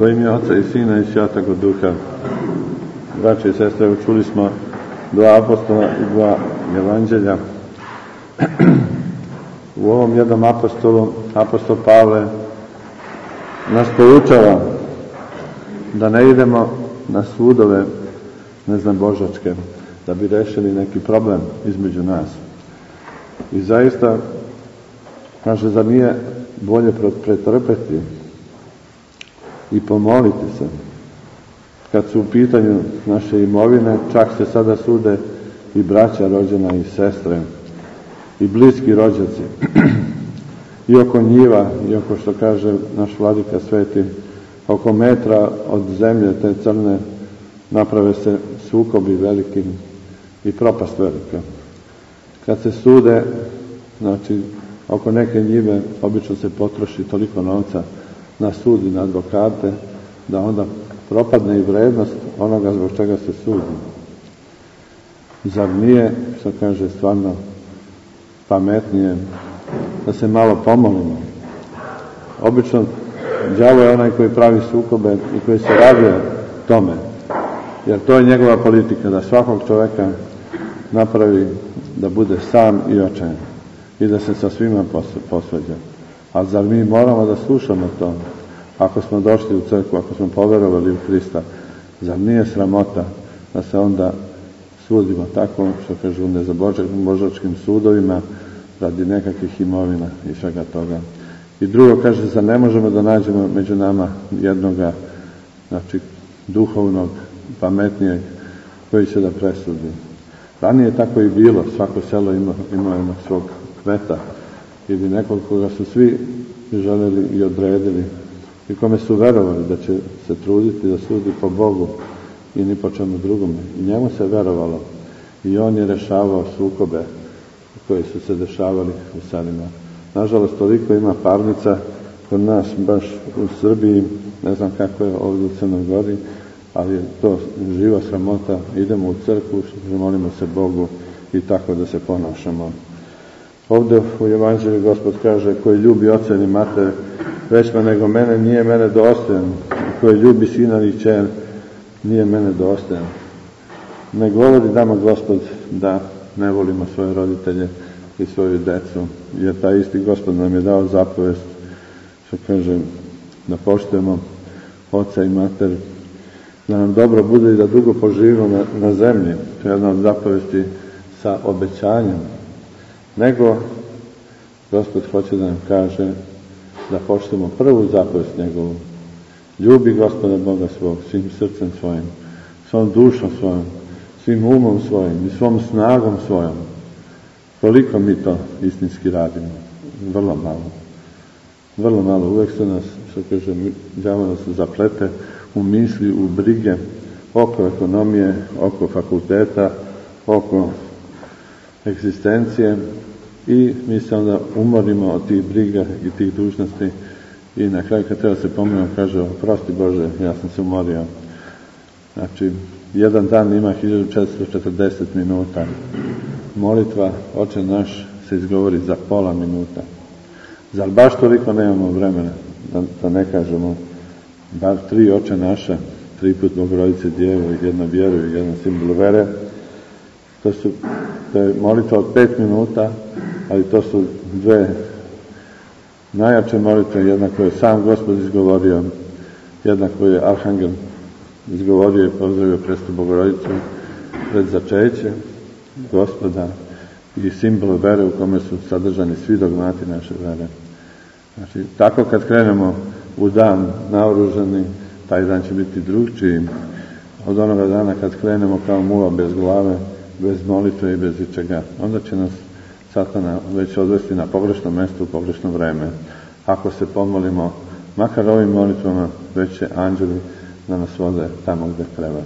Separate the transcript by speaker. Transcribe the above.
Speaker 1: U ime Oca i Sina i Svjatog Duha. Braće i sestre, čuli smo dva apostola i dva evanđelja. U ovom jednom apostolu, apostol Pavle, nas poučava da ne idemo na sudove, ne znam, božačke, da bi rešili neki problem između nas. I zaista, kaže, za nije bolje pretrpeti i pomoliti se. Kad su u pitanju naše imovine, čak se sada sude i braća rođena i sestre i bliski rođaci. I oko njiva, i oko što kaže naš vladika sveti, oko metra od zemlje te crne naprave se sukobi veliki i propast velika. Kad se sude, znači, oko neke njive obično se potroši toliko novca na sud i na advokate, da onda propadne i vrednost onoga zbog čega se sudi. Zar nije, što kaže, stvarno pametnije da se malo pomolimo? Obično đavo je onaj koji pravi sukobe i koji se raduje tome. Jer to je njegova politika, da svakog čoveka napravi da bude sam i očajan i da se sa svima posveđa. A zar mi moramo da slušamo to? Ako smo došli u crkvu, ako smo poverovali u Hrista, zar nije sramota da se onda sudimo tako, što kažu, nezabožačkim sudovima, radi nekakvih imovina i svega toga. I drugo kaže, zar ne možemo da nađemo među nama jednoga, znači, duhovnog, pametnijeg, koji će da presudi. Ranije tako i bilo, svako selo ima, ima jednog svog kmeta ili nekog koga su svi želeli i odredili i kome su verovali da će se truditi da sudi po Bogu i ni po čemu drugome. I njemu se verovalo i on je rešavao sukobe koji su se dešavali u selima. Nažalost, toliko ima parnica kod nas, baš u Srbiji, ne znam kako je ovdje u Crnoj Gori, ali je to živa sramota. Idemo u crkvu, molimo se Bogu i tako da se ponašamo. Ovde u Evanđelju Gospod kaže, koji ljubi oca i mater većma nego mene, nije mene dostojan. Koji ljubi sina i čer, nije mene dostojan. Ne govori dama Gospod da ne volimo svoje roditelje i svoju decu, jer taj isti Gospod nam je dao zapovest, što kaže, da poštujemo oca i mater, da nam dobro bude i da dugo poživimo na, na zemlji. To je jedna od zapovesti sa obećanjem nego Gospod hoće da nam kaže da poštujemo prvu zapovest njegovu. Ljubi Gospoda Boga svog svim srcem svojim, svom dušom svojom, svim umom svojim i svom snagom svojom. Koliko mi to istinski radimo? Vrlo malo. Vrlo malo. Uvek se nas, što kaže, djavo nas zaplete u misli, u brige oko ekonomije, oko fakulteta, oko egzistencije i mi se onda umorimo od tih briga i tih dužnosti i na kraju kad treba se pomenuo kaže oprosti Bože, ja sam se umorio. Znači, jedan dan ima 1440 minuta. Molitva, oče naš, se izgovori za pola minuta. Zar baš toliko nemamo vremena da, da ne kažemo bar tri oče naše, tri put Bogorodice Djevo i jedna vjeru i jedan simbol vere, To, su, to je molitva od pet minuta, ali to su dve najjače molitve, jedna koju je sam gospod izgovorio, jedna koju je Arhangel izgovorio i pozdravio prestu Bogorodicu pred začeće gospoda i simbol vere u kome su sadržani svi dogmati naše vere. Znači, tako kad krenemo u dan naoružani, taj dan će biti drugčiji od onoga dana kad krenemo kao muva bez glave, bez molitve i bez ičega. Onda će nas satana već odvesti na pogrešno mesto u pogrešno vreme. Ako se pomolimo, makar ovim molitvama, već će anđeli da nas vode tamo gde treba.